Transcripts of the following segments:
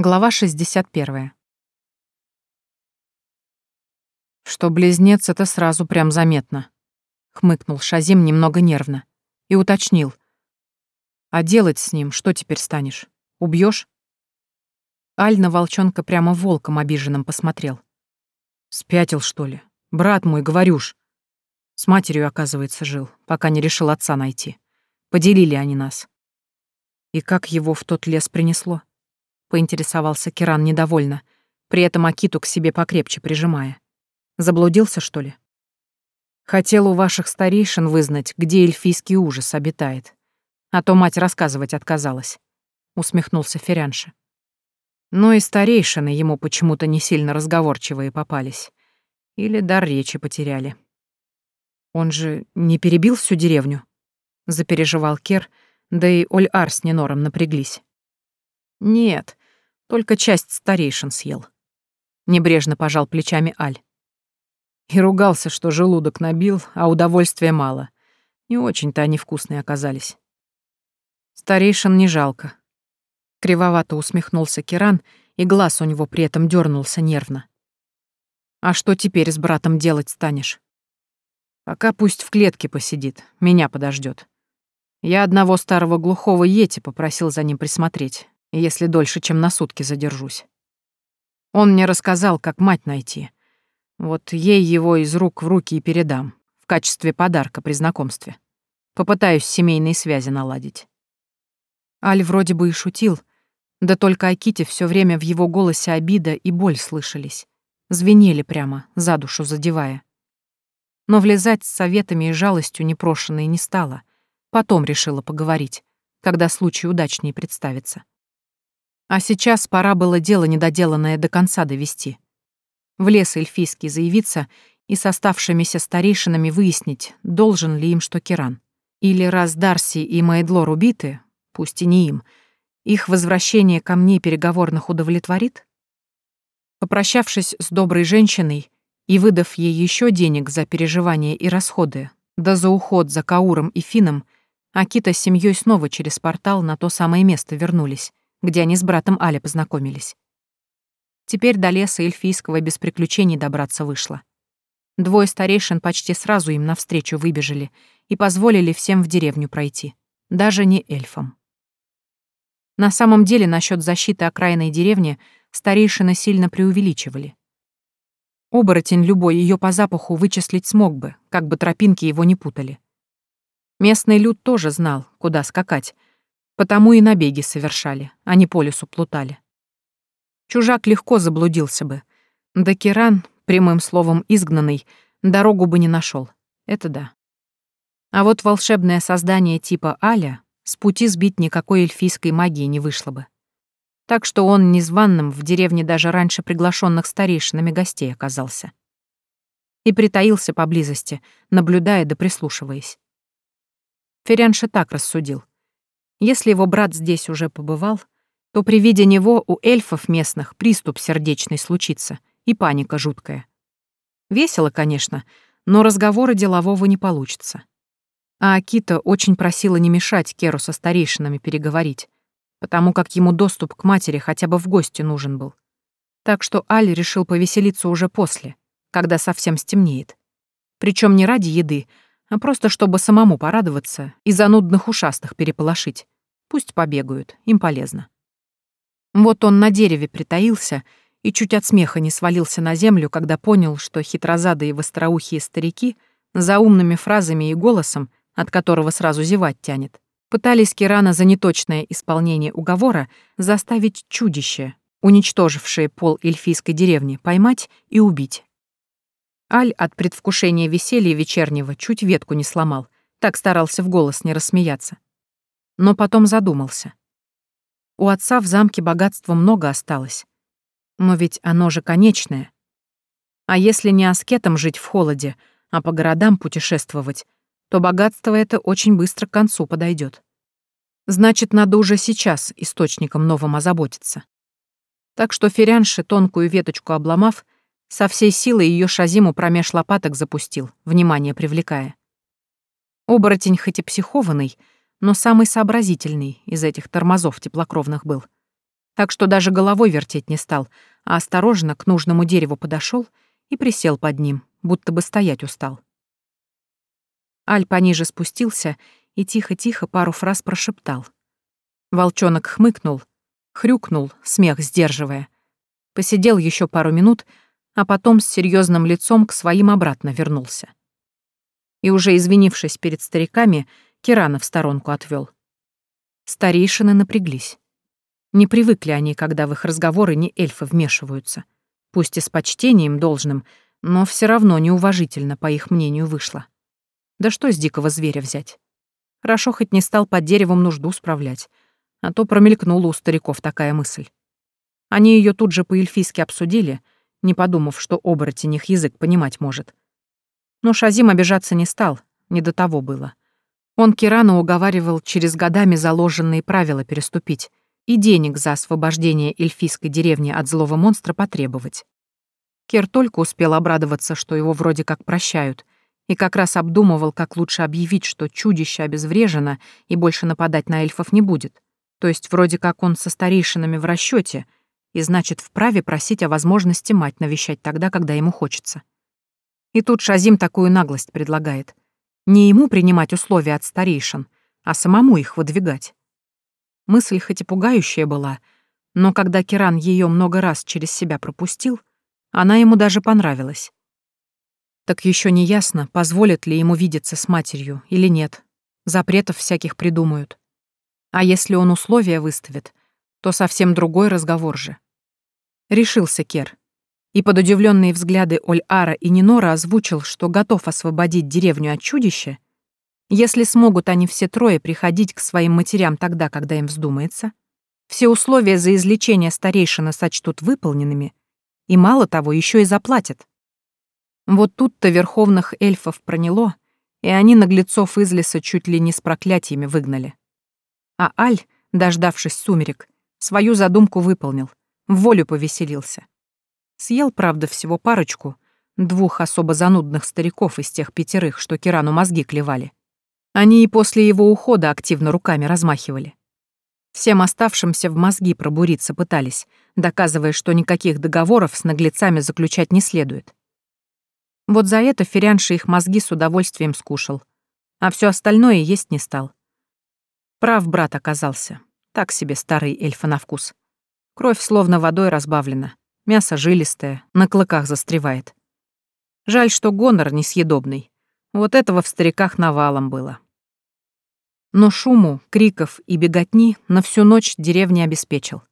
Глава 61. Что близнец, это сразу прям заметно. Хмыкнул Шазим немного нервно и уточнил. А делать с ним что теперь станешь? Убьешь? Аль на волчонка прямо волком обиженным посмотрел. Спятил, что ли? Брат мой, говорюш. С матерью, оказывается, жил, пока не решил отца найти. Поделили они нас. И как его в тот лес принесло? Поинтересовался Киран недовольно, при этом Акиту к себе покрепче прижимая. Заблудился, что ли? Хотел у ваших старейшин вызнать, где эльфийский ужас обитает. А то мать рассказывать отказалась. Усмехнулся Ферянша. Но и старейшины ему почему-то не сильно разговорчивые попались. Или дар речи потеряли. Он же не перебил всю деревню? Запереживал Кер, да и Оль-Ар с Ненором напряглись. Нет, только часть старейшин съел. Небрежно пожал плечами Аль. И ругался, что желудок набил, а удовольствия мало. Не очень-то они вкусные оказались. Старейшин не жалко. Кривовато усмехнулся Киран, и глаз у него при этом дернулся нервно. А что теперь с братом делать станешь? Пока пусть в клетке посидит, меня подождет. Я одного старого глухого Йети попросил за ним присмотреть если дольше, чем на сутки задержусь. Он мне рассказал, как мать найти. Вот ей его из рук в руки и передам, в качестве подарка при знакомстве. Попытаюсь семейные связи наладить. Аль вроде бы и шутил, да только Аките все время в его голосе обида и боль слышались. Звенели прямо, за душу задевая. Но влезать с советами и жалостью непрошенной не стала. Потом решила поговорить, когда случай удачнее представится. А сейчас пора было дело недоделанное до конца довести. В лес эльфийский заявиться и с оставшимися старейшинами выяснить, должен ли им что Киран. Или раз Дарси и Майдлор убиты, пусть и не им, их возвращение ко мне переговорных удовлетворит? Попрощавшись с доброй женщиной и выдав ей еще денег за переживания и расходы, да за уход за Кауром и Фином, Акита с семьей снова через портал на то самое место вернулись, где они с братом Али познакомились. Теперь до леса эльфийского без приключений добраться вышло. Двое старейшин почти сразу им навстречу выбежали и позволили всем в деревню пройти, даже не эльфам. На самом деле насчет защиты окраинной деревни старейшины сильно преувеличивали. Оборотень любой ее по запаху вычислить смог бы, как бы тропинки его не путали. Местный люд тоже знал, куда скакать, Потому и набеги совершали, а не по лесу плутали. Чужак легко заблудился бы. Да Киран, прямым словом изгнанный, дорогу бы не нашел. Это да. А вот волшебное создание типа Аля с пути сбить никакой эльфийской магии не вышло бы. Так что он незваным в деревне даже раньше приглашенных старейшинами гостей оказался. И притаился поблизости, наблюдая да прислушиваясь. Ферянша так рассудил. Если его брат здесь уже побывал, то при виде него у эльфов местных приступ сердечный случится и паника жуткая. Весело, конечно, но разговора делового не получится. А Акита очень просила не мешать Керу со старейшинами переговорить, потому как ему доступ к матери хотя бы в гости нужен был. Так что Аль решил повеселиться уже после, когда совсем стемнеет. Причем не ради еды, а просто чтобы самому порадоваться и занудных ушастых переполошить. Пусть побегают, им полезно. Вот он на дереве притаился и чуть от смеха не свалился на землю, когда понял, что хитрозадые востроухие старики за умными фразами и голосом, от которого сразу зевать тянет, пытались Кирана за неточное исполнение уговора заставить чудище, уничтожившее пол эльфийской деревни, поймать и убить. Аль от предвкушения веселья вечернего чуть ветку не сломал, так старался в голос не рассмеяться. Но потом задумался. У отца в замке богатства много осталось. Но ведь оно же конечное. А если не аскетом жить в холоде, а по городам путешествовать, то богатство это очень быстро к концу подойдет. Значит, надо уже сейчас источником новым озаботиться. Так что ферянши, тонкую веточку обломав, со всей силы ее Шазиму промеж лопаток запустил, внимание привлекая. Оборотень хоть и психованный, но самый сообразительный из этих тормозов теплокровных был. Так что даже головой вертеть не стал, а осторожно к нужному дереву подошел и присел под ним, будто бы стоять устал. Аль пониже спустился и тихо-тихо пару фраз прошептал. Волчонок хмыкнул, хрюкнул, смех сдерживая. Посидел еще пару минут, а потом с серьезным лицом к своим обратно вернулся. И уже извинившись перед стариками, Кирана в сторонку отвел. Старейшины напряглись. Не привыкли они, когда в их разговоры не эльфы вмешиваются. Пусть и с почтением должным, но все равно неуважительно, по их мнению, вышло. Да что с дикого зверя взять? Хорошо хоть не стал под деревом нужду справлять, а то промелькнула у стариков такая мысль. Они ее тут же по-эльфийски обсудили, не подумав, что оборотень их язык понимать может. Но Шазим обижаться не стал, не до того было. Он Кирану уговаривал через годами заложенные правила переступить и денег за освобождение эльфийской деревни от злого монстра потребовать. Кер только успел обрадоваться, что его вроде как прощают, и как раз обдумывал, как лучше объявить, что чудище обезврежено и больше нападать на эльфов не будет. То есть вроде как он со старейшинами в расчете и значит вправе просить о возможности мать навещать тогда, когда ему хочется. И тут Шазим такую наглость предлагает. Не ему принимать условия от старейшин, а самому их выдвигать. Мысль хоть и пугающая была, но когда Киран ее много раз через себя пропустил, она ему даже понравилась. Так еще не ясно, позволят ли ему видеться с матерью или нет. Запретов всяких придумают. А если он условия выставит, то совсем другой разговор же. Решился Кер. И под удивленные взгляды Оль-Ара и Нинора озвучил, что готов освободить деревню от чудища, если смогут они все трое приходить к своим матерям тогда, когда им вздумается, все условия за излечение старейшины сочтут выполненными, и мало того, еще и заплатят. Вот тут-то верховных эльфов проняло, и они наглецов из леса чуть ли не с проклятиями выгнали. А Аль, дождавшись сумерек, свою задумку выполнил, в волю повеселился. Съел, правда, всего парочку, двух особо занудных стариков из тех пятерых, что Кирану мозги клевали. Они и после его ухода активно руками размахивали. Всем оставшимся в мозги пробуриться пытались, доказывая, что никаких договоров с наглецами заключать не следует. Вот за это Ферянша их мозги с удовольствием скушал. А все остальное есть не стал. Прав брат оказался. Так себе старый эльфа на вкус. Кровь словно водой разбавлена. Мясо жилистое, на клыках застревает. Жаль, что гонор несъедобный. Вот этого в стариках навалом было. Но шуму, криков и беготни на всю ночь деревня обеспечил.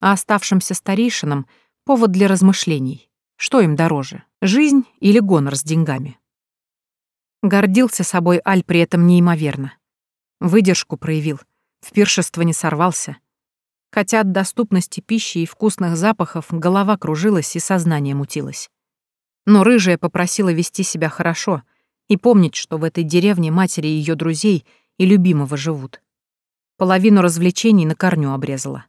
А оставшимся старейшинам — повод для размышлений. Что им дороже, жизнь или гонор с деньгами? Гордился собой Аль при этом неимоверно. Выдержку проявил, в пиршество не сорвался. Хотя от доступности пищи и вкусных запахов голова кружилась и сознание мутилось. Но рыжая попросила вести себя хорошо и помнить, что в этой деревне матери ее друзей и любимого живут. Половину развлечений на корню обрезала.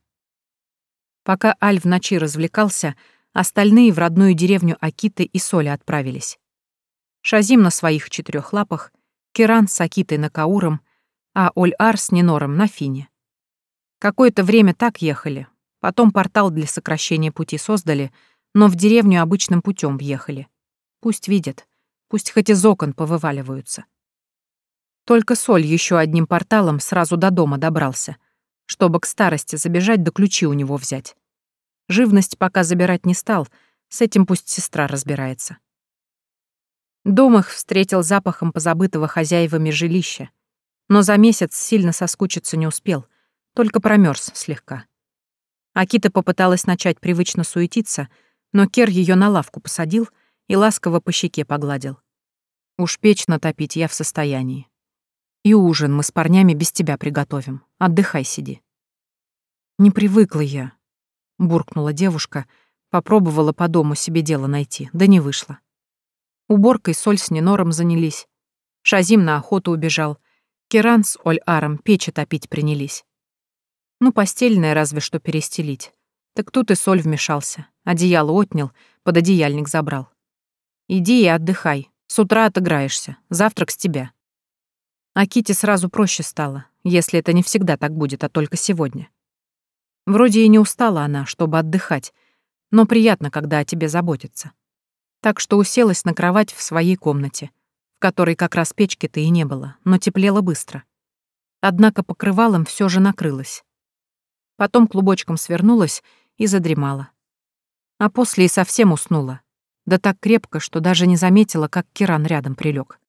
Пока Аль в ночи развлекался, Остальные в родную деревню Акиты и Соли отправились. Шазим на своих четырех лапах, Киран с Акитой на Кауром, а Оль-Ар с Нинором на Фине. Какое-то время так ехали, потом портал для сокращения пути создали, но в деревню обычным путем въехали. Пусть видят, пусть хоть из окон повываливаются. Только Соль еще одним порталом сразу до дома добрался, чтобы к старости забежать да ключи у него взять. Живность пока забирать не стал, с этим пусть сестра разбирается. Дом их встретил запахом позабытого хозяевами жилища, но за месяц сильно соскучиться не успел, только промерз слегка. Акита попыталась начать привычно суетиться, но Кер ее на лавку посадил и ласково по щеке погладил. «Уж печь натопить я в состоянии. И ужин мы с парнями без тебя приготовим. Отдыхай, сиди». Не привыкла я, — буркнула девушка, попробовала по дому себе дело найти, да не вышло. Уборкой Соль с Нинором занялись. Шазим на охоту убежал. Керан с Оль-Аром печи топить принялись. Ну, постельное разве что перестелить. Так тут и Соль вмешался. Одеяло отнял, под одеяльник забрал. Иди и отдыхай. С утра отыграешься. Завтрак с тебя. А Ките сразу проще стало, если это не всегда так будет, а только сегодня. Вроде и не устала она, чтобы отдыхать, но приятно, когда о тебе заботятся. Так что уселась на кровать в своей комнате, в которой как раз печки-то и не было, но теплело быстро. Однако покрывалом все же накрылась. Потом клубочком свернулась и задремала. А после и совсем уснула. Да так крепко, что даже не заметила, как Киран рядом прилег.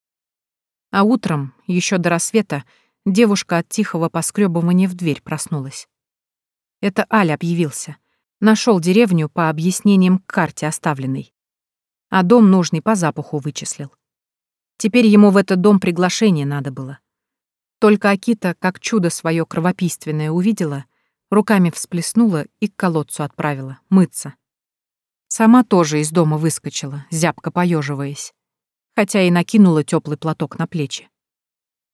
А утром, еще до рассвета, девушка от тихого поскребывания в дверь проснулась. Это Аля объявился. Нашел деревню по объяснениям к карте оставленной. А дом нужный по запаху вычислил. Теперь ему в этот дом приглашение надо было. Только Акита, как чудо свое кровопийственное увидела, руками всплеснула и к колодцу отправила, мыться. Сама тоже из дома выскочила, зябко поеживаясь, хотя и накинула теплый платок на плечи.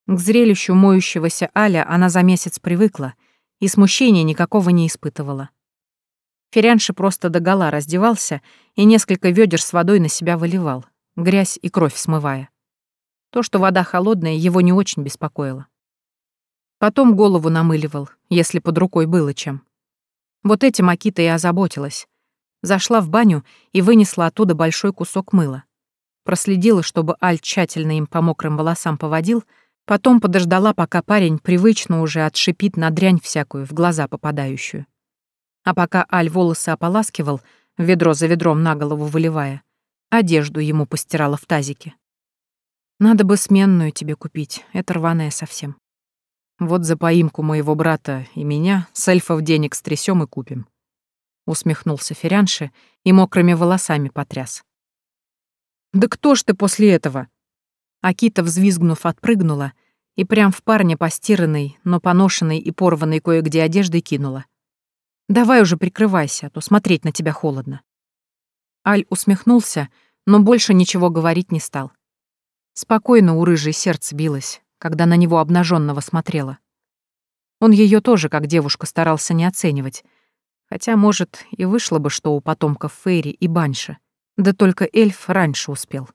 К зрелищу моющегося Аля она за месяц привыкла и смущения никакого не испытывала. Ферянши просто догола раздевался и несколько ведер с водой на себя выливал, грязь и кровь смывая. То, что вода холодная, его не очень беспокоило. Потом голову намыливал, если под рукой было чем. Вот этим Акита и озаботилась. Зашла в баню и вынесла оттуда большой кусок мыла. Проследила, чтобы Аль тщательно им по мокрым волосам поводил, Потом подождала, пока парень привычно уже отшипит на дрянь всякую, в глаза попадающую. А пока Аль волосы ополаскивал, ведро за ведром на голову выливая, одежду ему постирала в тазике. Надо бы сменную тебе купить, это рваная совсем. Вот за поимку моего брата и меня с эльфов денег стрясем и купим. Усмехнулся Ферянши и мокрыми волосами потряс. «Да кто ж ты после этого?» Акита, взвизгнув, отпрыгнула и прям в парня постиранной, но поношенной и порванной кое-где одеждой кинула. «Давай уже прикрывайся, а то смотреть на тебя холодно». Аль усмехнулся, но больше ничего говорить не стал. Спокойно у рыжей сердце билось, когда на него обнаженного смотрела. Он ее тоже, как девушка, старался не оценивать, хотя, может, и вышло бы, что у потомков Фейри и Банши, да только эльф раньше успел.